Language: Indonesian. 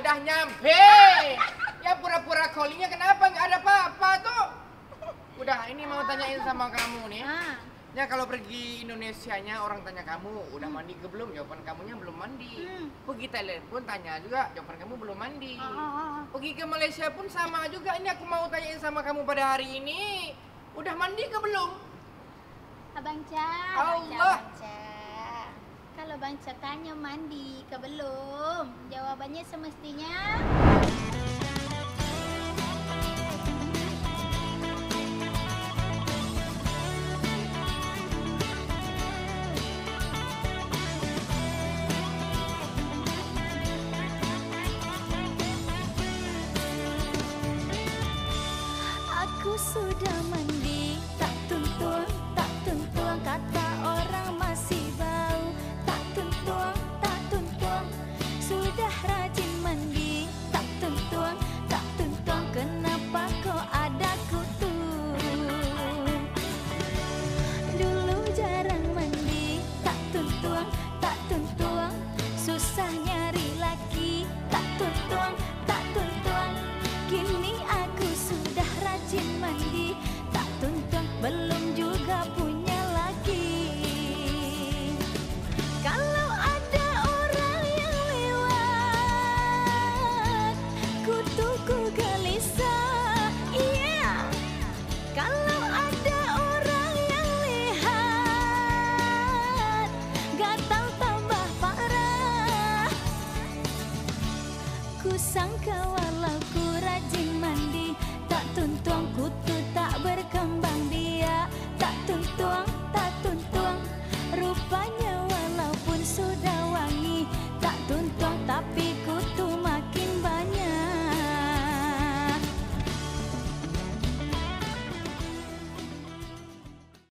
udah nyampe. Ya pura-pura callingnya kenapa nggak ada apa-apa tuh? Udah, ini mau tanyain sama kamu nih. Ah, Ya kalau pergi Indonesianya orang tanya kamu udah mandi ke belum? Jawaban kamunya belum mandi. Hmm. Pergi Thailand pun tanya juga jawaban kamu belum mandi. ah, ah, ah. Pergi ke Malaysia pun sama juga. Ini aku mau tanyain sama kamu pada hari ini. Udah mandi ke belum? Abang Ca, Allah. Abang Ca, Abang tanya mandi ke belum? Jawabannya semestinya Aku sudah mandi, tak tuntung, tak tuntung Kata orang masih Susah sangka walau ku rajin mandi. Tak tuntung kutu tak berkembang dia Tak tuntung, tak tuntung Rupanya